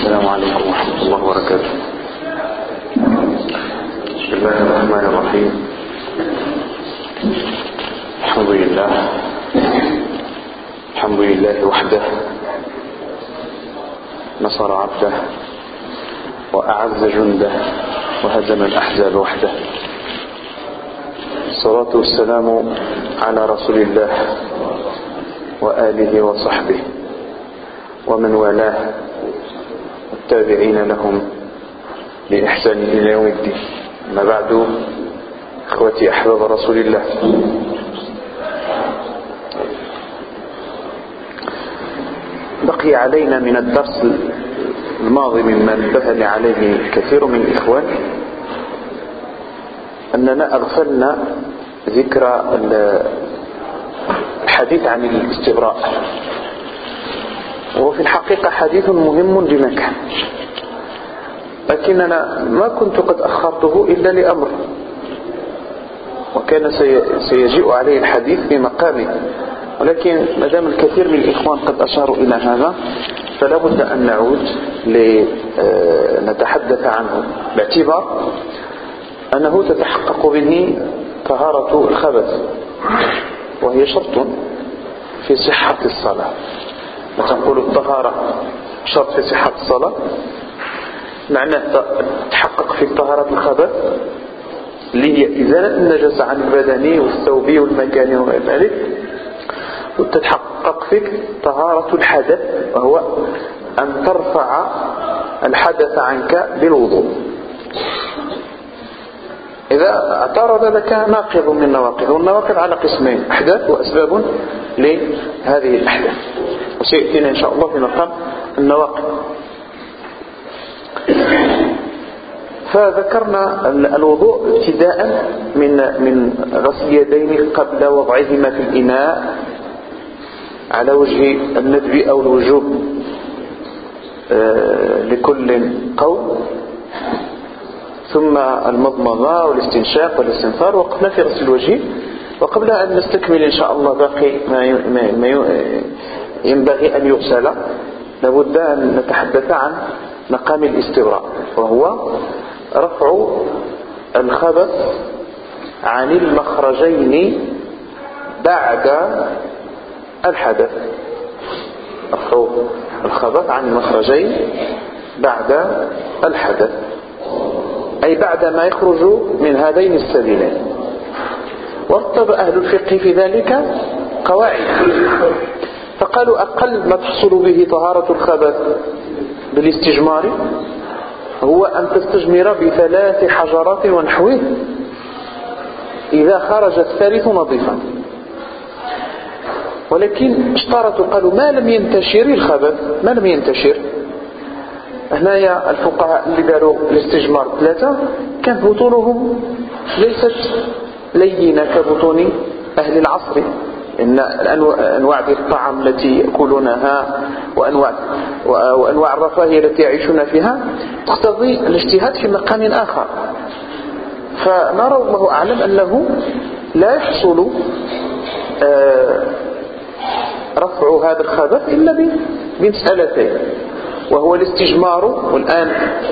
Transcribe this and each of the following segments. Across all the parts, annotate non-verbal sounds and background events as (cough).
السلام عليكم ورحمة الله وبركاته. بسم الله الرحمن الرحيم. الحمد لله. الحمد لله وحده. نصر عبده وأعز جنده وهزم الأحزاب وحده. الصلاة والسلام على رسول الله وآله وصحبه ومن والاه. والتابعين لهم بإحسان إلى يوم الدين. ما بعد إخوتي أحباب رسول الله. بقي علينا من الدرس الماضي مما انتهى عليه كثير من الإخوان أننا أغفلنا ذكر الحديث عن الاستبراء. وهو في الحقيقة حديث مهم بمكان لكننا ما كنت قد أخرته إلا لأمر. وكان سيجيء عليه الحديث في مقامه ولكن ما دام الكثير من الإخوان قد أشاروا إلى هذا فلا بد أن نعود لنتحدث عنه. باعتبار أنه تتحقق به طهارة الخبث. وهي شرط في صحة الصلاة. وتنقول الطهارة شرط في صحة الصلاة معناه تحقق في طهارة الخبث اللي هي إزالة النجاسة عن البدني والثوبي والمكاني وغير ذلك وتتحقق فيك طهارة الحدث وهو أن ترفع الحدث عنك بالوضوء. إذا اعترض لك ناقض من النواقض والنواقض على قسمين أحداث وأسباب لهذه الأحداث. وسيأتينا إن شاء الله في مقام النواقض. فذكرنا الوضوء ابتداء من من غسل اليدين قبل وضعهما في الإناء على وجه الندب أو الوجوب لكل قول. ثم المضمضة والاستنشاق والاستنثار وقفنا في غسل الوجه. وقبل أن نستكمل إن شاء الله باقي ما ينبغي أن يغسل. لابد أن نتحدث عن مقام الاستبراء وهو رفع الخبث عن المخرجين بعد الحدث. رفع الخبث عن المخرجين بعد الحدث. أي بعد ما يخرج من هذين السبيلين. وارتب أهل الفقه في ذلك قواعد. فقالوا أقل ما تحصل به طهارة الخبث بالاستجمار هو أن تستجمر بثلاث حجرات ونحوه إذا خرج الثالث نظيفا. ولكن اشترطوا قالوا ما لم ينتشر الخبث؟ ما لم ينتشر. هنايا الفقهاء اللي داروا الاستجمار ثلاثة كان بطونهم ليست لينة كبطون أهل العصر. إن أنواع الطعام التي يأكلونها وأنواع, وأنواع الرفاهية التي يعيشون فيها تقتضي الاجتهاد في مقام آخر. فنرى الله أعلم أنه لا يحصل رفع هذا الخبث إلا بمسألتين وهو الاستجمار والآن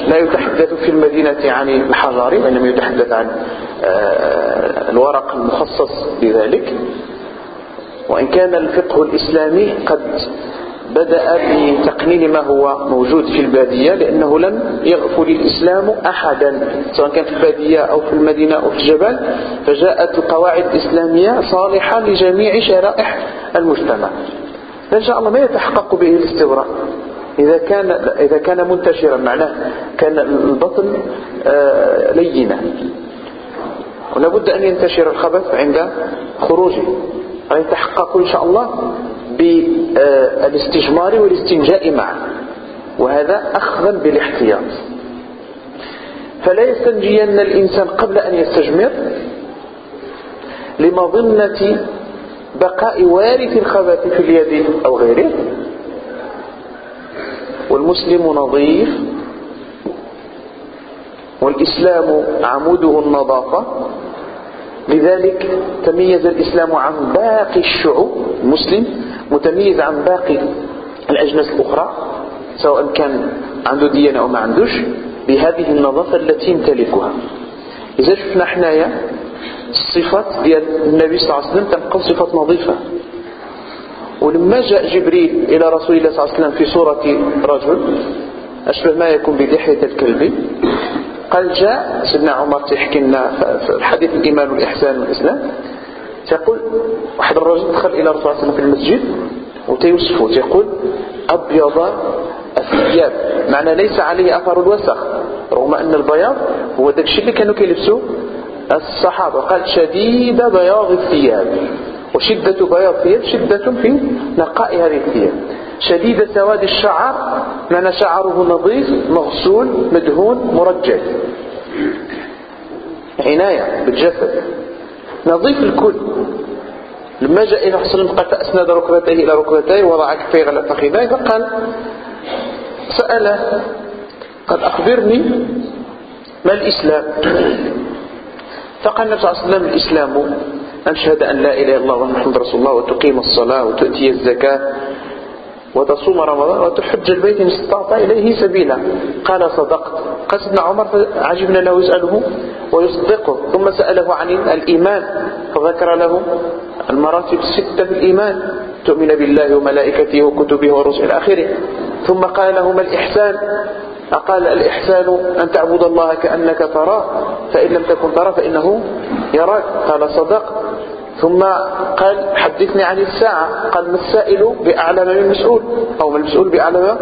لا يتحدث في المدينة عن الحجار وإنما يتحدث عن الورق المخصص بذلك وإن كان الفقه الإسلامي قد بدأ بتقنين ما هو موجود في البادية لأنه لم يغفل الإسلام أحدا سواء كان في البادية أو في المدينة أو في الجبل فجاءت القواعد الإسلامية صالحة لجميع شرائح المجتمع. فإن شاء الله ما يتحقق به الاستبراء إذا كان إذا كان منتشرا معناه كان البطن لينا ولا بد أن ينتشر الخبث عند خروجه. ويتحقق إن شاء الله بالاستجمار والاستنجاء معا وهذا أخذا بالاحتياط. فلا يستنجين الإنسان قبل أن يستجمر لمظنة بقاء وارث الخبث في اليد أو غيره. والمسلم نظيف والإسلام عموده النظافة. لذلك تميز الإسلام عن باقي الشعوب المسلم متميز عن باقي الأجناس الأخرى سواء كان عنده ديانة أو ما عندوش بهذه النظافة التي يمتلكها. إذا شفنا حنايا الصفات ديال النبي صلى الله عليه وسلم تنقل صفات نظيفة. ولما جاء جبريل إلى رسول الله صلى الله عليه وسلم في صورة رجل أشبه ما يكون بلحية الكلب. قال جاء سيدنا عمر تحكي لنا في الحديث الإيمان والإحسان والإسلام. تقول واحد الرجل دخل إلى رسول الله في المسجد وتيوصفه تقول أبيض الثياب. معنى ليس عليه أثر الوسخ رغم أن البياض هو ذاك الشيء اللي كانوا كيلبسوا الصحابة. قال شديد بياض الثياب. وشدة بياض الثياب شدة في نقاء هذه الثياب. شديد سواد الشعر معنى شعره نظيف مغسول مدهون مرجل عناية بالجسد. نظيف الكل. لما جاء إلى حسن قال فأسند ركبتيه إلى ركبتيه وضع كفيه على فخذيه فقال سأله قال أخبرني ما الإسلام؟ فقال النبي صلى الله عليه وسلم الإسلام أن تشهد أن لا إله إلا الله ومحمد رسول الله وتقيم الصلاة وتؤتي الزكاة وتصوم رمضان وتحج البيت إن استطعت إليه سبيلا. قال صدقت. قال سيدنا عمر فعجبنا له يسأله ويصدقه. ثم سأله عن الإيمان فذكر له المراتب الستة في الإيمان. تؤمن بالله وملائكته وكتبه ورسله إلى آخره. ثم قال له ما الإحسان. قال الإحسان أن تعبد الله كأنك تراه فإن لم تكن تراه فإنه يراك. قال صدق. ثم قال حدثني عن الساعة. قال ما السائل بأعلم من المسؤول أو ما المسؤول بأعلم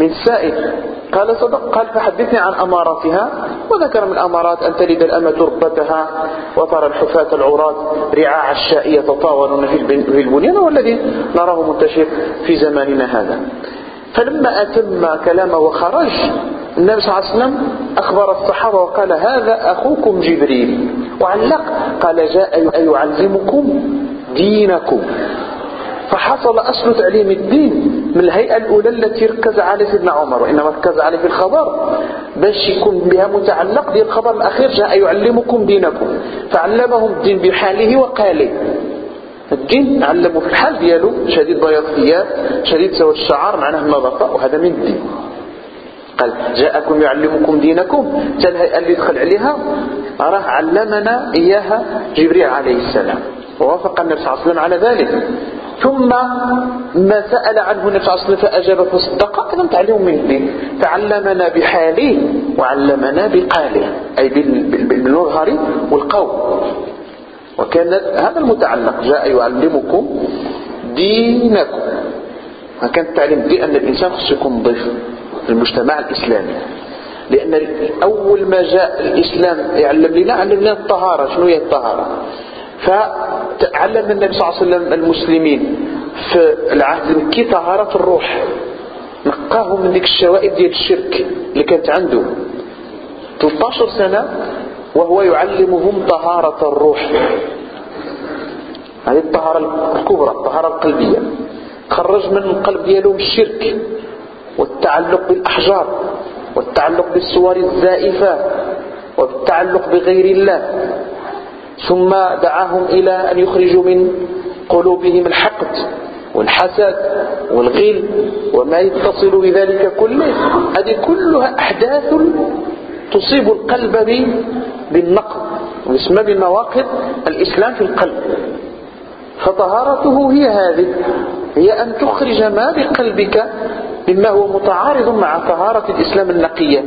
من السائل قال صدق. قال فحدثني عن أماراتها. وذكر من الأمارات أن تلد الأمة ربتها وترى الحفاة العراة رعاع الشاء يتطاولون في البنيان والذي نراه منتشر في زماننا هذا. فلما أتم كلامه وخرج النبي صلى الله عليه وسلم أخبر الصحابة وقال هذا أخوكم جبريل. وعلق قال جاء يعلمكم دينكم. فحصل أصل تعليم الدين من الهيئة الأولى التي ركز عليه سيدنا عمر وإنما ركز عليه في الخبر. باش يكون بها متعلق ديال الخبر الأخير جاء يعلمكم دينكم. فعلمهم الدين بحاله وقاله. الدين علمه في الحال ديالو. شديد بياض الثياب شديد سواد الشعر معناه النظافة وهذا من الدين. قال جاءكم يعلمكم دينكم. الهيئة اللي دخل عليها راه علمنا إياها جبريل عليه السلام. ووافق النبي صلى الله عليه وسلم على ذلك. ثم ما سأل عنه النبي صلى الله عليه وسلم فأجاب فصدق أيضا تعليم من الدين. فعلمنا بحاله وعلمنا بقاله. أي بالمظهر والقول. وكان هذا المتعلق جاء يعلمكم دينكم. كان التعليم دي أن الإنسان خص يكون نظيف في المجتمع الإسلامي. لأن أول ما جاء الإسلام يعلم لنا علم لنا الطهارة شنو هي الطهارة؟ فعلم النبي صلى الله عليه وسلم المسلمين في العهد المكي طهارة الروح. نقاهم من ذيك الشوائب ديال الشرك اللي كانت عنده. 13 سنة وهو يعلمهم طهارة الروح. هذه الطهارة الكبرى الطهارة القلبية. خرج من القلب ديالهم الشرك والتعلق بالأحجار والتعلق بالصور الزائفة والتعلق بغير الله. ثم دعاهم إلى أن يخرجوا من قلوبهم الحقد والحسد والغل وما يتصل بذلك كله. هذه كلها أحداث تصيب القلب بالنقد ويسمى بنواقض الإسلام في القلب. فطهارته هي هذه هي أن تخرج ما بقلبك مما هو متعارض مع طهارة الإسلام النقية.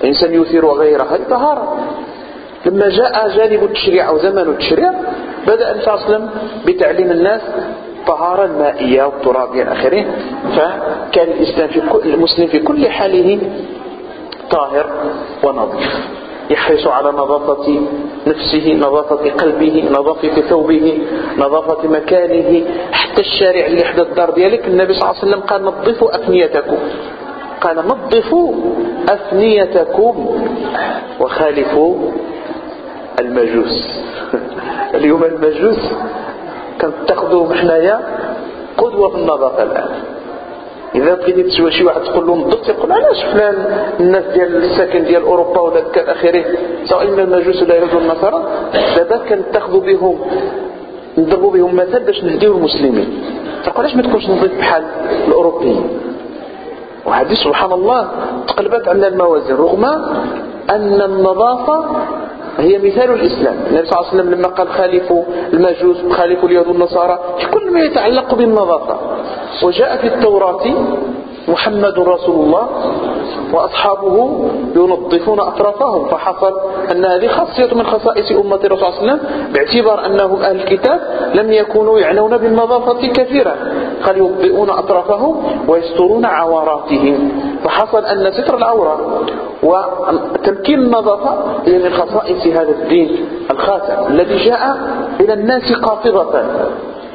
الإنسان يثير غيره هذه طهارة. لما جاء جانب التشريع أو زمن التشريع بدأ النبي صلى الله عليه وسلم بتعليم الناس طهارة المائية والتراب إلى آخره. فكان الإسلام في المسلم في كل حاله طاهر ونظيف. يحرص على نظافة نفسه نظافة قلبه نظافة ثوبه نظافة مكانه حتى الشارع اللي حدا الدار ديالك. النبي صلى الله عليه وسلم قال نظفوا أفنيتكم. قال نظفوا أفنيتكم وخالفوا المجوس. (laughs) اليوم المجوس كانت تاخذوا حنايا قدوة في النظافة الآن. إذا بغيتي تسوى شي واحد تقول له نضبط يقول علاش فلان الناس ديال الساكن ديال أوروبا ولا كذا آخره؟ سواء من المجوس ولا يهود النصارى دابا كنتاخذوا بهم نضربوا بهم مثل باش نهديو المسلمين. تقول علاش ما تكونش نضيف بحال الأوروبيين؟ وهذه سبحان الله تقلبت عندنا الموازين رغم أن النظافة هي مثال الإسلام. النبي صلى الله عليه وسلم لما قال خالفوا المجوس خالفوا اليهود والنصارى في كل ما يتعلق بالنظافة. وجاء في التوراة محمد رسول الله وأصحابه ينظفون أطرافهم فحصل أن هذه خاصية من خصائص أمة الرسول صلى الله عليه وسلم باعتبار أنهم أهل الكتاب لم يكونوا يعنون بالنظافة كثيرا قال يوضئون أطرافهم ويسترون عوراتهم فحصل أن ستر العورة وتمكين النظافة هي من خصائص هذا الدين الخاتم الذي جاء إلى الناس قاطبة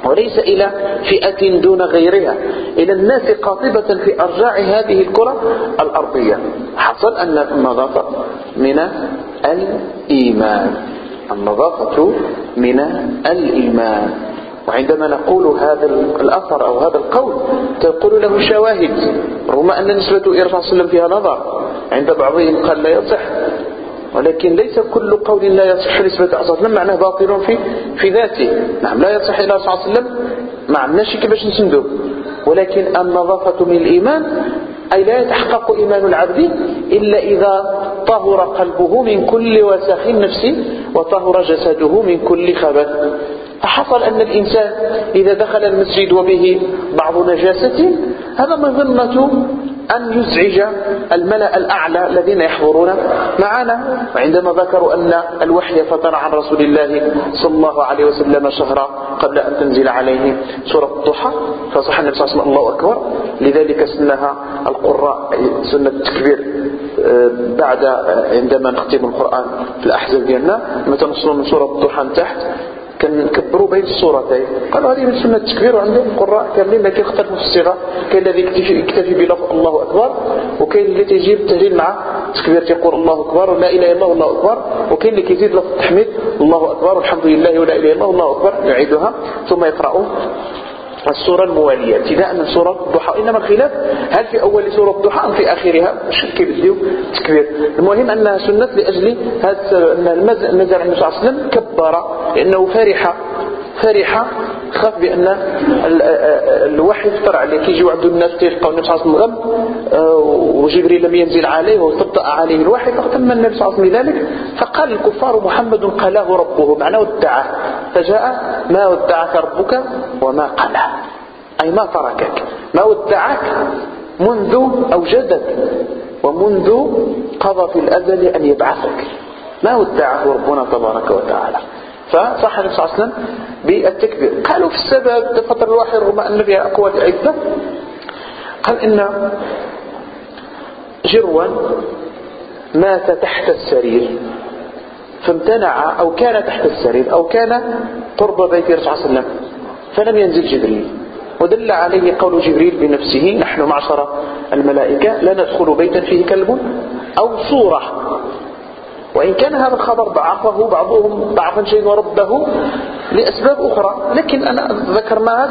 وليس إلى فئة دون غيرها. إلى الناس قاطبة في أرجاع هذه الكرة الأرضية. حصل أن النظافة من الإيمان. النظافة من الإيمان. وعندما نقول هذا الأثر أو هذا القول تقول له شواهد. رغم أن نسبة إلى صلى الله عليه وسلم فيها نظر. عند بعضهم قال لا يصح. ولكن ليس كل قول لا يصح نسبة عليه وسلم معناه باطل في في ذاته. نعم لا يصح إلى صلى الله عليه وسلم. ما عندناش كيفاش نسندوه ولكن النظافة من الإيمان أي لا يتحقق إيمان العبد إلا إذا طهر قلبه من كل وسخ نفسي وطهر جسده من كل خبث. فحصل أن الإنسان إذا دخل المسجد وبه بعض نجاسة هذا مظنة أن يزعج الملأ الأعلى الذين يحضرون معنا وعندما ذكروا أن الوحي فتر عن رسول الله صلى الله عليه وسلم شهرا قبل أن تنزل عليه سورة الضحى فصح النبي صلى الله عليه وسلم الله أكبر. لذلك سنها القراء سنة التكبير آه، بعد عندما نختم القرآن في الأحزاب ديالنا. متى نصلوا من سورة الضحى تحت كنكبروا بين الصورتين. قالوا هذه من سنة التكبير وعندهم القراء كاملين ما كيختلفوا في الصيغة. كاين الذي يكتفي بلفظ الله أكبر وكاين اللي تيجيب التهليل مع التكبير تيقول الله أكبر ولا إله إلا الله والله أكبر. وكاين اللي كيزيد لفظ التحميد الله أكبر والحمد لله ولا إله إلا الله والله أكبر يعيدها. ثم يقرأوا السورة الموالية ابتداء من سورة الضحى. إنما الخلاف هل في أول سورة الضحى أم في آخرها؟ مش كيبديو تكبير المهم أنها سنة لأجل هذا عن النبي صلى الله عليه وسلم كبر لأنه فرح. فرح خاف بأن الوحي يفطر عليه كيجيو عنده الناس تلقاو النبي صلى الله عليه وسلم آه، وجبريل لم ينزل عليه وطبطأ عليه الوحي فاهتم النبي صلى الله عليه وسلم بذلك. فقال الكفار محمد قلاه ربه معناه ودعه فجاء ما ودعك ربك وما قلاه. أي ما تركك. ما ودعك منذ أوجدك ومنذ قضى في الأزل أن يبعثك. ما ودعه ربنا تبارك وتعالى. فصح النبي صلى الله عليه وسلم بالتكبير. قالوا في السبب فترة الوحي رغم أن فيها أقوال عدة. قال إن جروا مات تحت السرير. فامتنع أو كان تحت السرير أو كان قرب بيت الرسول صلى الله عليه وسلم. فلم ينزل جبريل. ودل عليه قول جبريل بنفسه نحن معشر الملائكة لا ندخل بيتا فيه كلب أو صورة. وإن كان هذا الخبر ضعفه بعضهم ضعفا شيء ورده لأسباب أخرى. لكن أنا ذكرناها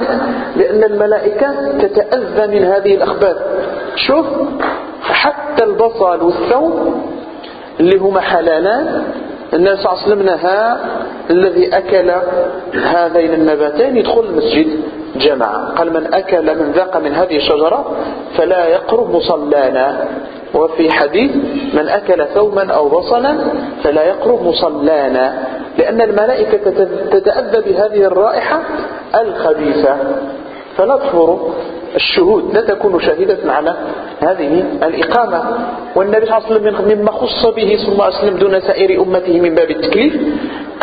لأن الملائكة تتأذى من هذه الأخبار. شوف حتى البصل والثوم اللي هما حلالان النبي صلى الله عليه وسلم نهى الذي أكل هذين النباتين يدخل المسجد جماعة قال من أكل من ذاق من هذه الشجرة فلا يقرب مصلانا وفي حديث من أكل ثوما أو بصلا فلا يقرب مصلانا لأن الملائكة تتأذى بهذه الرائحة الخبيثة. تحضر الشهود لا تكون شاهدة على هذه الإقامة. والنبي صلى الله عليه وسلم مما خص به صلى الله عليه وسلم دون سائر أمته من باب التكليف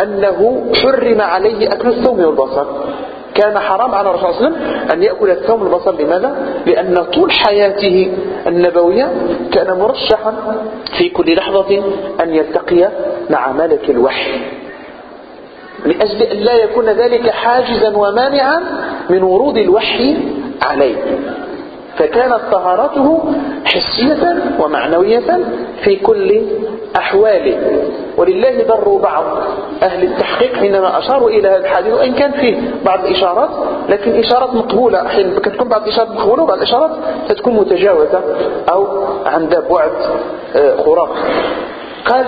أنه حرم عليه أكل الثوم والبصل. كان حرام على الرسول صلى الله عليه وسلم أن يأكل الثوم والبصل لماذا؟ لأن طول حياته النبوية كان مرشحا في كل لحظة أن يلتقي مع ملك الوحي لأجل أن لا يكون ذلك حاجزا ومانعا من ورود الوحي عليه فكانت طهارته حسية ومعنوية في كل أحواله. ولله ضر بعض أهل التحقيق حينما أشاروا إلى هذا الحديث وإن كان فيه بعض الإشارات لكن إشارات مقبولة. أحيانا تكون بعض الإشارات مقبولة وبعض الإشارات تكون متجاوزة أو عند بعد آه، خرافي قال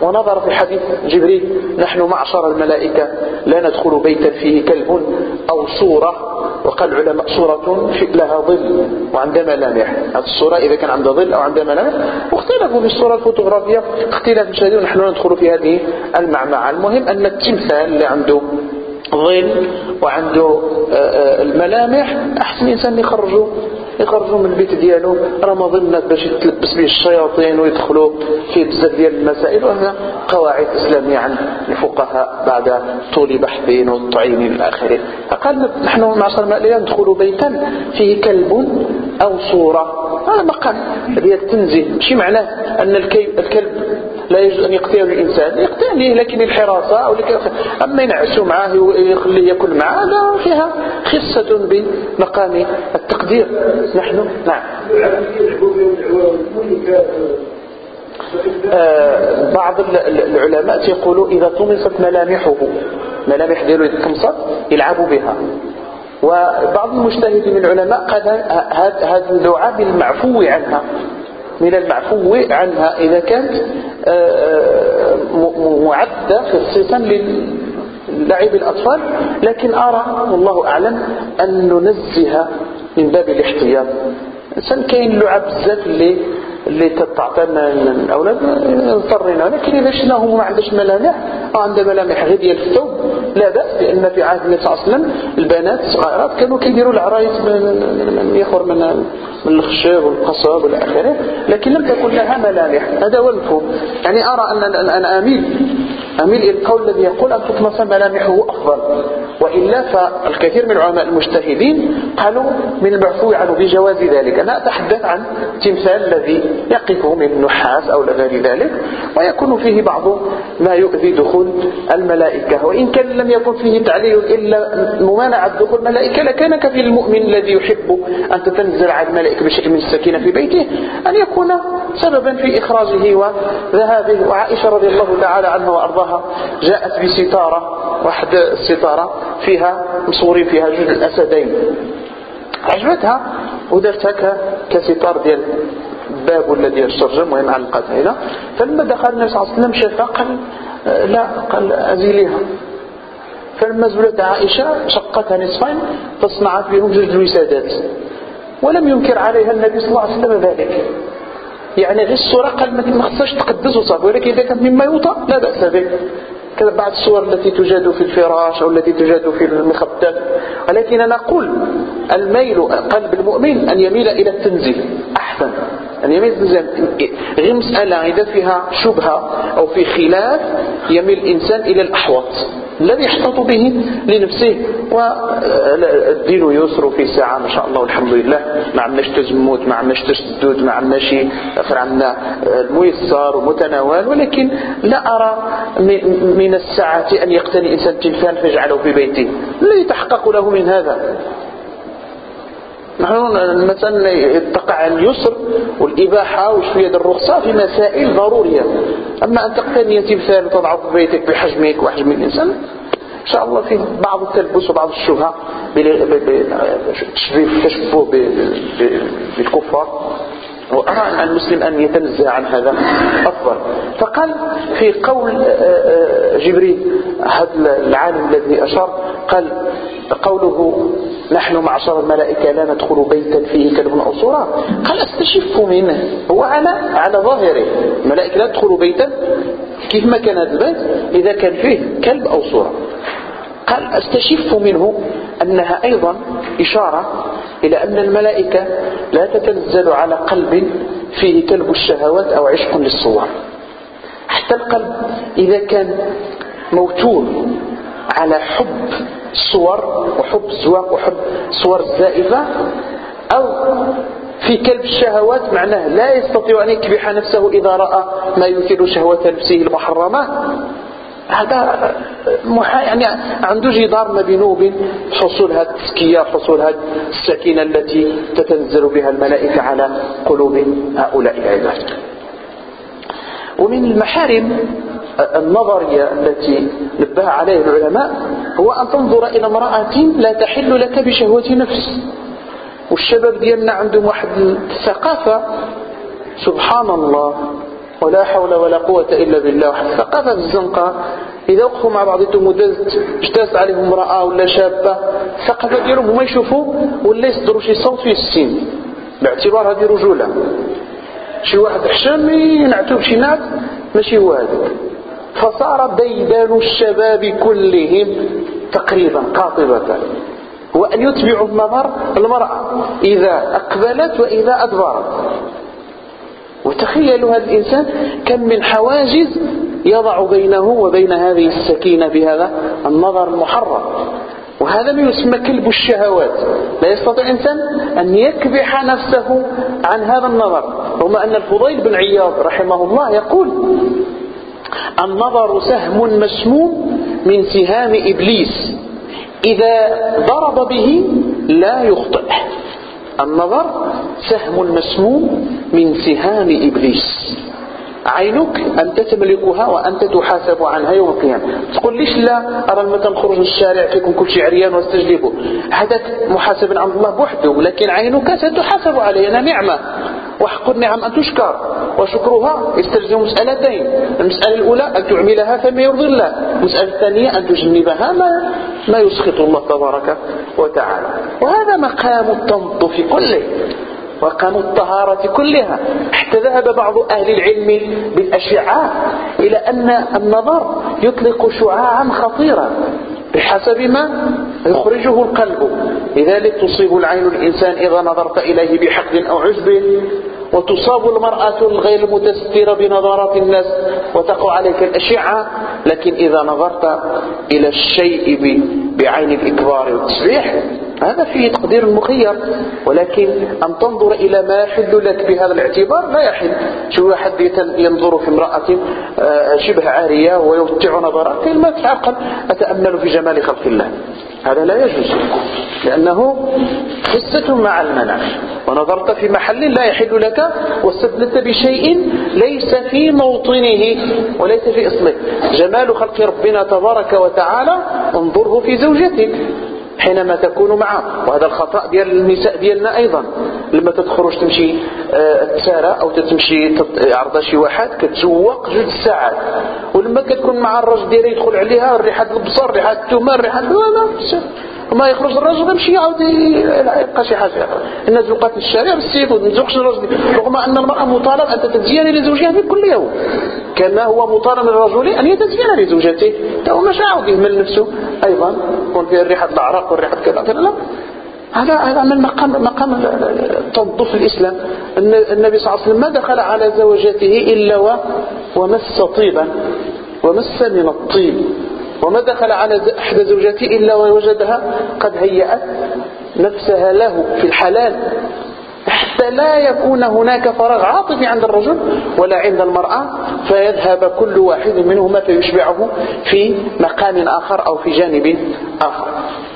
ونظر في حديث جبريل نحن معشر الملائكة لا ندخل بيتا فيه كلب أو صورة وقال العلماء صورة لها ظل وعندها ملامح هذه الصورة إذا كان عندها ظل أو عندها ملامح واختلفوا في الصورة الفوتوغرافية اختلاف شديد ونحن ندخل في هذه المعمعة. المهم أن التمثال اللي عنده ظل وعنده آه، آه، الملامح أحسن إنسان يخرجوا يخرجوا من البيت ديالو راه ما باش يتلبس به الشياطين ويدخلوا في بزاف ديال المسائل. وهنا قواعد إسلامية عن الفقهاء بعد طول بحث وطعين إلى آخره. فقال نحن معشر المالية ندخل بيتا فيه كلب أو صورة. هذا مقام ديال التنزيه. ماشي معناه أن الكلب لا يجوز أن يقتله الإنسان. يقتله لكن الحراسة أو أما ينعسوا معاه ويخليه يأكل معاه هذا فيها خصة بمقام التقدير. نحن نعم. آه بعض العلماء يقولوا إذا طمست ملامحه ملامح ديالو تمصت يلعبوا بها. وبعض المجتهدين من العلماء قال هذه اللعاب المعفو عنها. من المعفو عنها إذا كانت آه، آه، معدة خصيصا للعب الأطفال. لكن أرى والله أعلم أن ننزه من باب الاحتياط. الإنسان كاين لعب بزاف اللي اللي تعطينا الاولاد اضطرينا. لكن إذا شفناهم ما عندهاش ملامح أو عنده ملامح غير ديال الثوب. لا بأس لأن في عهد النبي صلى الله عليه وسلم البنات الصغيرات كانوا كيديروا العرايس من يخر من من الخشب والقصب والى اخره لكن لم تكن لها ملامح. هذا هو المفهوم يعني أرى ان أنا اميل أميل إلى القول الذي يقول أن تطمس ملامحه أفضل. وإلا فالكثير من العلماء المجتهدين قالوا من المعفو عنه بجواز ذلك. أنا أتحدث عن تمثال الذي يقف من النحاس أو غير ذلك ويكون فيه بعض ما يؤذي دخول الملائكة. وإن كان لم يكن فيه تعليل إلا ممانعة دخول الملائكة لكان كفي المؤمن الذي يحب أن تتنزل على الملائكة بشيء من السكينة في بيته أن يكون سببا في إخراجه. وذهابه. وعائشة رضي الله تعالى عنها وأرضاها جاءت بستارة واحد الستارة فيها مصورين فيها جوج الأسدين. عجبتها ودرتها كستار ديال الباب ولا ديال الشرجة المهم علقتها هنا. فلما دخل النبي صلى الله عليه وسلم شافها قال لا. قال أزيليها. فلما زولت عائشة شقتها نصفين فصنعت بهم جوج الوسادات. ولم ينكر عليها النبي صلى الله عليه وسلم ذلك. يعني غير الصورة قال ما خصهاش تقدس وصافي ولكن إذا كانت مما يوطى لا بأس به. بعض الصور التي توجد في الفراش أو التي توجد في المخدات. ولكن أنا أقول الميل قلب المؤمن أن يميل إلى التنزيه أحسن. أن يميل التنزيه غير مسألة إذا فيها شبهة أو في خلاف يميل الإنسان إلى الأحوط. الذي يحتاط به لنفسه. والدين يسر في ساعة ما شاء الله والحمد لله. ما عندناش تزمت ما عندناش تشدد ما عندناش اخر عندنا الميسر ومتناول. ولكن لا أرى من الساعة أن يقتني إنسان تلفان فيجعله في بيته. لا يتحقق له من هذا. نحن مثلا يتقع اليسر والإباحة وشوية الرخصة في مسائل ضرورية. أما أن تقتني تمثال وتضعه في بيتك بحجمك وحجم الإنسان إن شاء الله في بعض التلبس وبعض الشبهة تشبه بالكفار. وأرى أن المسلم أن يتنزه عن هذا. أفضل. فقال في قول آه، آه، جبريل هذا العالم الذي أشار قال قوله نحن معشر الملائكة لا ندخل بيتا فيه كلب أو صورة قال استشف منه. هو على على ظاهره. الملائكة لا تدخل بيتا كيف ما كان هذا البيت إذا كان فيه كلب أو صورة قال أستشف منه أنها أيضا إشارة إلى أن الملائكة لا تتنزل على قلب فيه كلب الشهوات أو عشق للصور. حتى القلب إذا كان موتون على حب الصور وحب الزواق وحب الصور الزائفة أو في كلب الشهوات معناه لا يستطيع أن يكبح نفسه إذا رأى ما يثير شهوة نفسه المحرمة. هذا يعني عنده جدار ما بينه وبين حصول هذه التزكية حصول هذه السكينة التي تتنزل بها الملائكة على قلوب هؤلاء العباد. ومن المحارم النظرية التي نبه عليها العلماء هو أن تنظر إلى امرأة لا تحل لك بشهوة نفس. والشباب ديالنا عندهم واحد الثقافة سبحان الله ولا حول ولا قوة إلا بالله. ثقافة الزنقة. إذا وقفوا مع بعضهم ودازت اجتاز عليهم امرأة ولا شابة. الثقافة ديالهم هما يشوفوا ولا يصدروا شي صوت في السن باعتبار هذه رجولة. شي واحد حشام ينعتو بشي نعت ماشي هو هذاك فصار ديدان الشباب كلهم تقريبا قاطبة. هو أن يتبعوا المرأة إذا أقبلت وإذا أدبرت. وتخيلوا هذا الإنسان كم من حواجز يضع بينه وبين هذه السكينة بهذا النظر المحرم وهذا ما يسمى كلب الشهوات. لا يستطيع الإنسان أن يكبح نفسه عن هذا النظر. رغم أن الفضيل بن عياض رحمه الله يقول النظر سهم مسموم من سهام إبليس. إذا ضرب به لا يخطئ. النظر سهم مسموم من سهام إبليس. عينك أنت تملكها وأنت تحاسب عنها يوم القيامة. تقول ليش لا؟ أرى المتى نخرج الشارع كيكون كل شيء عريان واستجلبه هذاك محاسب عند الله بوحده لكن عينك ستحاسب عليها نعمة. وحق النعم أن تشكر. وشكرها يستلزم مسألتين المسألة الأولى أن تعملها فيما يرضي الله. المسألة الثانية أن تجنبها ما, ما يسخط الله تبارك وتعالى. وهذا مقام التنظف كله. وقام الطهارة كلها. حتى ذهب بعض أهل العلم بالأشعة إلى أن النظر يطلق شعاعا خطيرا بحسب ما يخرجه القلب. لذلك تصيب العين الإنسان إذا نظرت إليه بحقد أو عجب وتصاب المرأة الغير المتسترة بنظرات الناس وتقع عليك الأشعة. لكن إذا نظرت إلى الشيء بعين الإكبار والتسبيح هذا فيه تقدير مخير ولكن أن تنظر إلى ما يحل لك بهذا الاعتبار لا يحل. شو واحد ينظر في امرأة آه، شبه عارية ويوتع نظرات ما تعقل أتأمل في جمال خلق الله؟ هذا لا يجوز. لأنه حسة مع المنع ونظرت في محل لا يحل لك واستدلت بشيء ليس في موطنه وليس في إصله. جمال خلق ربنا تبارك وتعالى انظره في زوجتك. حينما تكون معه. وهذا الخطأ ديال النساء ديالنا أيضا. لما تخرج تمشي تسارة آه، أو تمشي عرض شي واحد كتزوق جوج ساعات. ولما كتكون مع الرجل ديالها يدخل عليها ريحة البصر ريحة التومة ريحة لا وما يخرج الرجل يمشي يعاود يبقى شي حاجة. الناس بقات في الشارع بالسيف وما تزوقش الرجل. رغم أن المرأة مطالب أن تتزين لزوجها في كل يوم. كما هو مطالب الرجل أن يتزين لزوجته. تو مش عاود يهمل نفسه. أيضا يكون فيه ريحه العرق والريحة كذا هذا هذا من مقام مقام تنظف الإسلام. النبي صلى الله عليه وسلم ما دخل على زوجاته إلا ومس طيبا ومس من الطيب. وما دخل على أحد زوجاته إلا ووجدها قد هيأت نفسها له في الحلال. حتى لا يكون هناك فراغ عاطفي عند الرجل ولا عند المرأة فيذهب كل واحد منهما فيشبعه في مقام آخر أو في جانب آخر.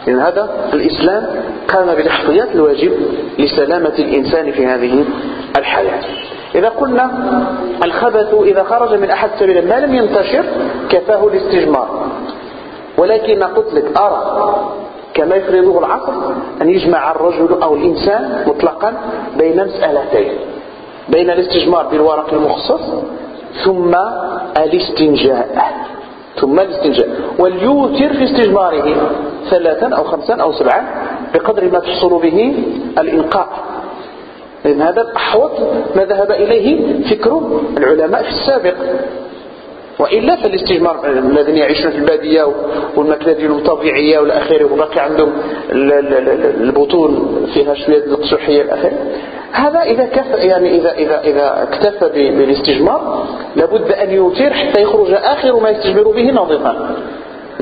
إن هذا الإسلام قام بالاحتياط الواجب لسلامة الإنسان في هذه الحياة. إذا قلنا الخبث إذا خرج من أحد سبيل ما لم ينتشر كفاه الاستجمار. ولكن قلت لك أرى كما يفرضه العصر أن يجمع الرجل أو الإنسان مطلقا بين مسألتين بين الاستجمار بالورق المخصص ثم الاستنجاء. ثم الاستنجاء. وليوتر في استجماره ثلاثا أو خمسا أو سبعا بقدر ما تحصل به الإنقاء لأن هذا الأحوط ما ذهب إليه فكر العلماء في السابق. وإلا فالاستجمار الذين يعيشون في البادية والماكلة ديالهم طبيعية وباقي عندهم البطون فيها شوية القسوحية الأخير هذا إذا كف يعني إذا إذا إذا اكتفى بالاستجمار لابد أن يوتر حتى يخرج آخر ما يستجمر به نظيفا.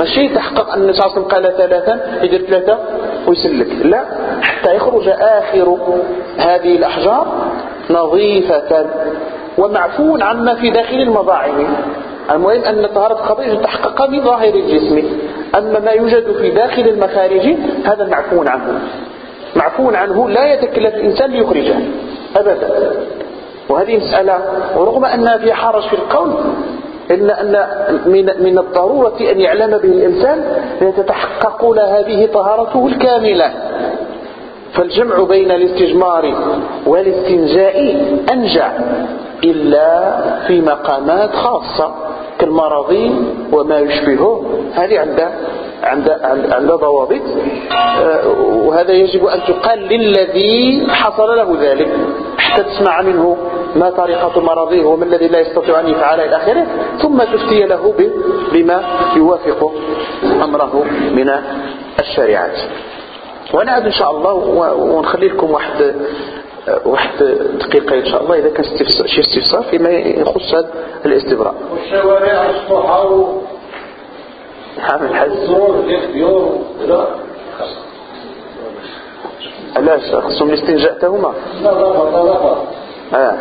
ماشي تحقق أن النبي صلى الله عليه وسلم قال ثلاثا يدير ثلاثة ويسلك. لا حتى يخرج آخر هذه الأحجار نظيفة ومعفو عما في داخل المضاعف. المهم أن طهارة الخطيئة تحقق بظاهر الجسم. أما ما يوجد في داخل المخارج هذا معفو عنه. معفو عنه لا يتكلف الإنسان ليخرجه أبدا. وهذه مسألة ورغم أنها في حرج في القول إن أن من من الضرورة أن يعلم به الإنسان لتتحقق هذه طهارته الكاملة. فالجمع بين الاستجمار والاستنجاء أنجع إلا في مقامات خاصة كالمرضي وما يشبهه. هذه عندها عندها عند ضوابط. آه، وهذا يجب أن تقال للذي حصل له ذلك حتى تسمع منه. ما طريقة مرضه وما الذي لا يستطيع أن يفعل إلى آخره ثم تفتي له بما يوافق أمره من الشريعة. ونعد إن شاء الله ونخلي لكم واحد واحد دقيقة إن شاء الله إذا كان شي استفسار فيما يخص هذا الاستبراء. والشوارع الصحة حامل الحز علاش؟ خصهم الاستنجاء تهما لا لا لا. آه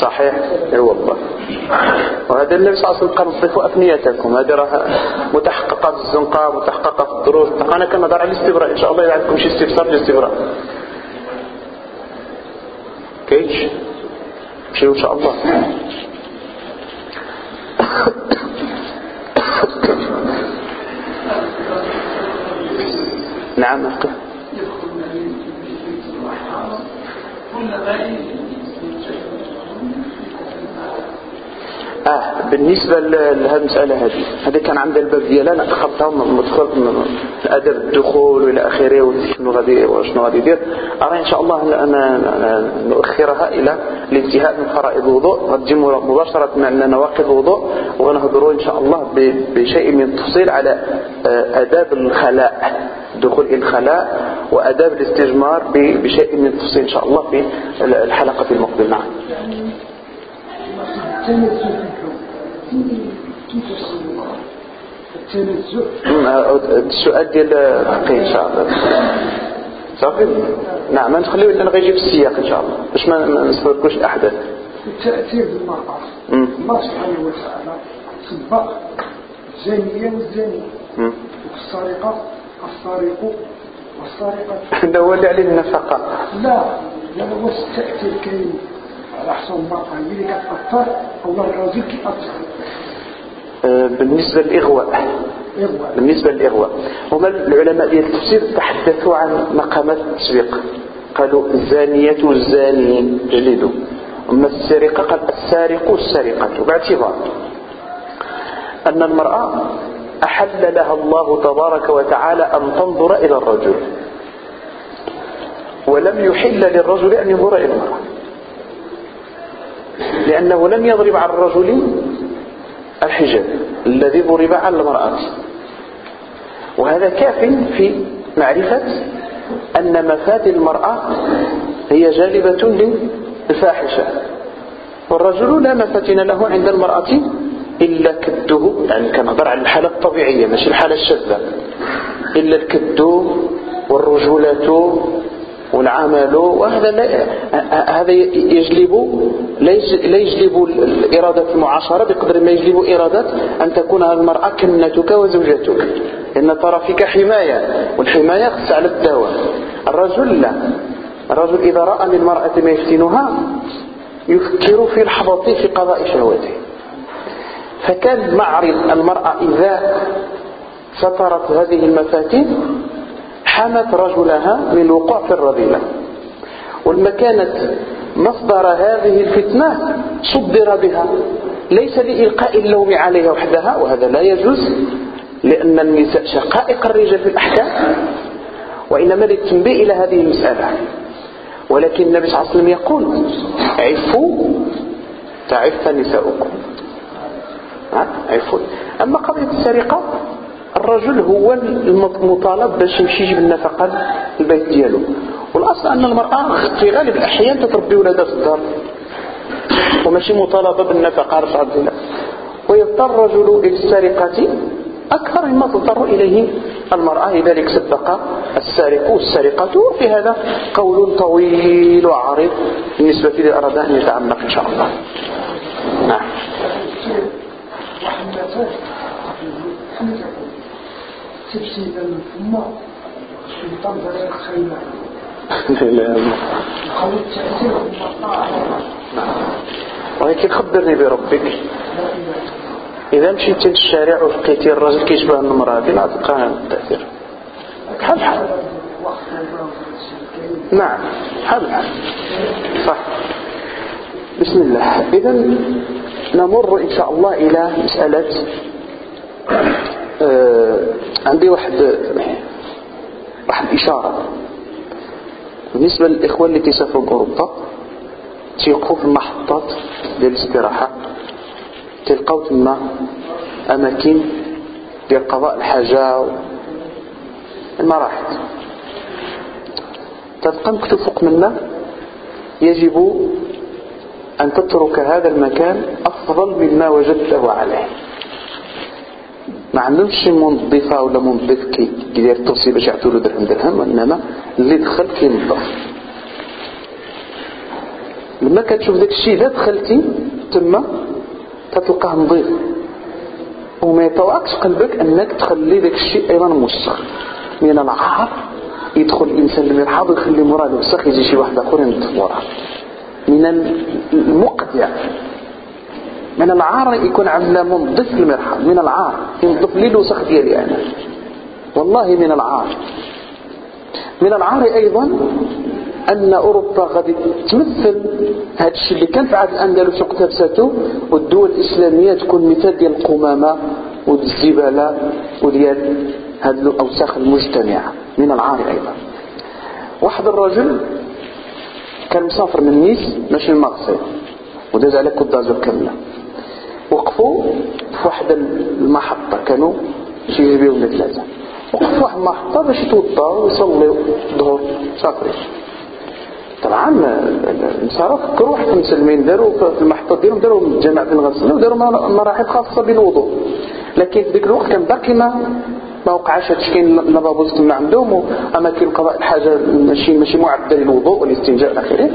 صحيح. إي والله. وهذا النبي صلى الله عليه وسلم قال أفنيتكم. هذه راه متحققة في الزنقة متحققة في الدروس. أنا كنهضر على الاستبراء إن شاء الله إذا عندكم شي استفسار في الاستبراء كاينش نمشيو إن شاء الله. (coughs) نعم. آه بالنسبة لهذه المسألة هذه هذه كان عند الباب ديالها اخذتها مدخل الادب الدخول وإلى آخره وشنو غادي وشنو غادي يدير. أرى إن شاء الله نؤخرها إلى الانتهاء من فرائض الوضوء. غتجي مباشرة مع نواقض الوضوء ونهضروا إن شاء الله بشيء من التفصيل على آه، آداب الخلاء. دخول الخلاء وأداب الاستجمار بشيء من التفصيل إن شاء الله في الحلقة المقبلة. نعم. السؤال ديال الفقيه إن شاء الله. صافي؟ نعم نخليو لنا غيجي في السياق إن شاء الله. باش ما نصدركوش الأحداث. التاثير بالمرأة الله سبحانه وتعالى سبق الزانية والزاني والسارقة السارق والسارقة هذا هو اللي النفقة. لا لا هو التأثير كاين على حسن المرأة. اللي كتأثر الله الرجل كيأثر آه، بالنسبة للإغواء بالنسبة للإغواء هما العلماء ديال التفسير تحدثوا عن مقامات التسبيق. قالوا الزانية والزاني جلدوا. أما السرقة قال السارق السرقة. باعتبار أن المرأة أحل لها الله تبارك وتعالى أن تنظر إلى الرجل. ولم يحل للرجل أن ينظر إلى المرأة. لأنه لم يضرب على الرجل الحجاب الذي ضرب على المرأة. وهذا كاف في معرفة أن مفاد المرأة هي جالبة للفاحشة. والرجل لا مفاتن له عند المرأة إلا كده يعني كنهضر على الحالة الطبيعية ماشي الحالة الشاذة. إلا الكد والرجولة والعمل وهذا لا هذا يجلب لا يجلب إرادة المعاشرة بقدر ما يجلب إرادة أن تكون المرأة كنتك وزوجتك. ترى فيك حماية والحماية خص على الدواء. الرجل لا. الرجل إذا رأى من المرأة ما يفتنها يفكر في لحظة في قضاء شهوته. فكان معرض المرأة إذا سترت هذه المفاتين حمت رجلها من الوقوع في الرذيلة. ولما كانت مصدر هذه الفتنة صدر بها ليس لإلقاء اللوم عليها وحدها وهذا لا يجوز لأن النساء شقائق الرجال في الأحكام وإنما للتنبيه إلى هذه المسألة. ولكن النبي صلى الله عليه وسلم يقول عفوا تعف نساؤكم. عفوا أما قضية السرقة الرجل هو المطالب باش يمشي يجيب النفقة البيت ديالو. والأصل أن المرأة في غالب الأحيان تتربي ولادها في الدار. وماشي مطالبة بالنفقة رفع الدين ويضطر الرجل إلى السرقة أكثر مما تضطر إليه المرأة. لذلك سبق السارق والسرقة وفي هذا قول طويل وعريض بالنسبة لي أراد أن يتعمق إن شاء الله. نعم. ثم الخيمة ولكن خبرني بربك. إذا مشيت للشارع ولقيتي الراجل كيشبه المرأة هذه لا تلقى التأثير. بحال بحال نعم. بحال بحال صح بسم الله. إذا نمر إن شاء الله إلى مسألة آه عندي واحد واحد إشارة. بالنسبة للإخوة اللي تسافروا لأوروبا تيوقفوا في المحطات الاستراحة تلقاو تما أماكن ديال قضاء الحاجة المراحل تلقى مكتوب فوق منا يجب أن تترك هذا المكان أفضل مما وجدته عليه. ما عندهمش شي منظفة ولا منظف كي يدير التوصي باش يعطوا له درهم درهم وإنما اللي دخل كينظف لما كتشوف داك الشيء إذا دخلتي تما تتلقاه نظيف. وما يطوعكش قلبك أنك تخلي داك الشيء أيضا موسخ. من العار يدخل الإنسان للمرحاض ويخلي مراد وسخ يجي شي واحد آخر ينظف وراه. من المقدع من العار يكون عندنا منظف المرحاض من العار. ينظف لي الوسخ ديالي أنا. والله من العار. من العار أيضا أن أوروبا غادي تمثل هذا الشيء اللي كان في عهد الأندلس وقتها بساتو والدول الإسلامية تكون مثال ديال القمامة والزبالة وديال هذه الأوساخ المجتمعة. من العار أيضا. واحد الرجل كان مسافر من نيس ماشي المغسل وداز على Côte d'Azur كاملة. وقفوا في واحد المحطة كانوا شي جوج ولا ثلاثة. وقفوا في واحد المحطة باش يتوضاو ويصليو الظهر سافرين طبعا النصارى فكروا واحد المسلمين داروا في المحطة ديالهم داروا جماعة فين غسلوا وداروا مراحل خاصة بالوضوء لكن في ذيك الوقت كان باقي ما ما وقعش هادشي كاين les lavabos تما عندهم واماكن قضاء الحاجة ماشي ماشي معده للوضوء والاستنجاء آخره.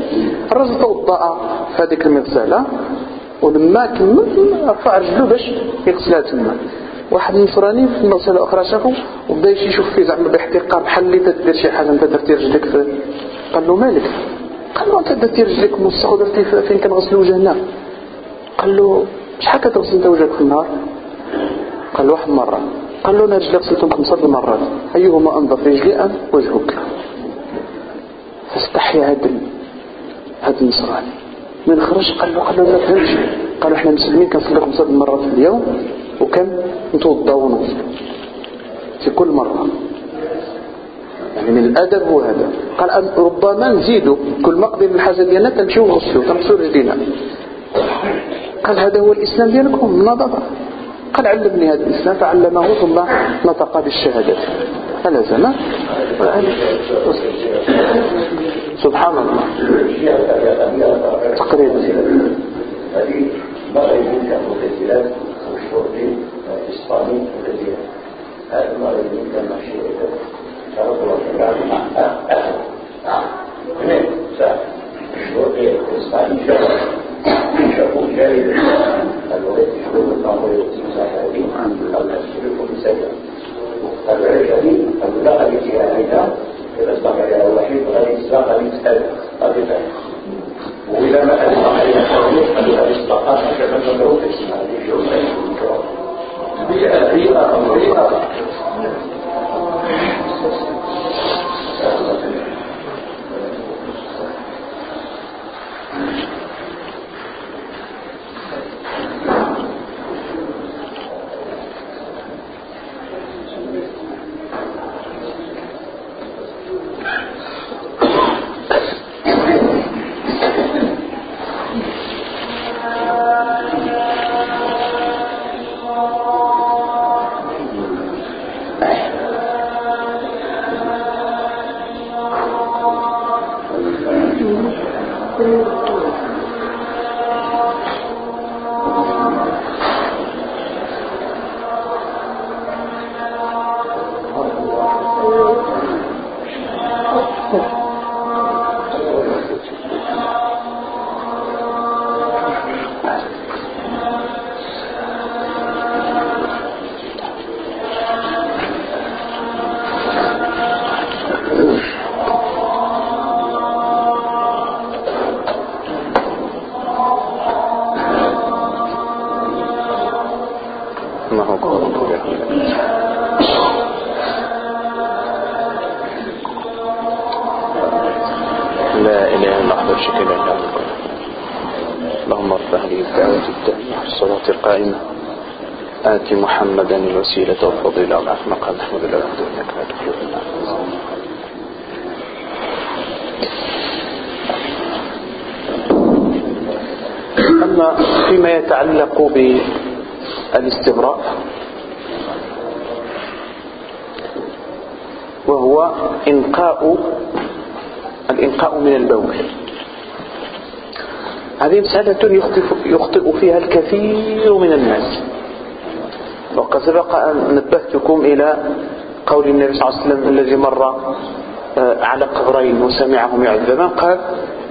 الرجل توضا في هذيك المغسله ولما كمل رفع رجله باش يغسلها تما. واحد النصراني في المغسله أخرى شافه وبدا يشوف فيه زعما باحتقار بحال اللي تدير شي حاجة أنت درتي رجلك في قال له مالك؟ قال له أنت درتي رجلك موسخ ودرتي فين كنغسل وجهنا قال له شحال كتغسل أنت وجهك في النهار؟ قال له واحد مره قال له أنا رجلي غسلتهم خمسة مرات. أيهما انظف رجلي؟ ام وجهك. فاستحيا هذا هذا النصراني. من خرج قال له قال له ما فهمتش. قالوا إحنا مسلمين كنصلي خمسة مرات في اليوم وكم نتوضا ونغسل في كل مرة. يعني من الأدب هو هذا. قال ربما نزيدوا كل ما قضينا الحاجة ديالنا كنمشيو نغسلوا كنغسلوا رجلينا. قال هذا هو الإسلام ديالكم. النظافه قال علمني هذا الإسلام فعلمه ثم نطق بالشهادة. فلزم سبحان الله. تقريبا. هذه يمكن مغتسلات والشرطي الإسباني الذي هذا يمكن مشروع شرط الله هناك ساعة الشرطي الإسباني شرط شافوا جاري الولد يشكون الطعام المساحرين أو يشتركوا بسجن الرجل الملاقى بجهادنا إذا استمر إلى الوحيد غير إسلاق المسألة قبل وإذا ما أسمع عليها الحديث أن الإسلاقات كما له في اسمها في يوم بيئة بيئة بيئة لا الوسيلة والفضيلة وبعث مقام محمود لا إنك لا تخلف أما فيما يتعلق بالاستبراء وهو إنقاء الإنقاء من البول. هذه مسألة يخطئ فيها الكثير من الناس. وقد سبق أن نبهتكم إلى قول النبي صلى الله عليه وسلم الذي مر آه، على قبرين وسمعهم يعذبان. قال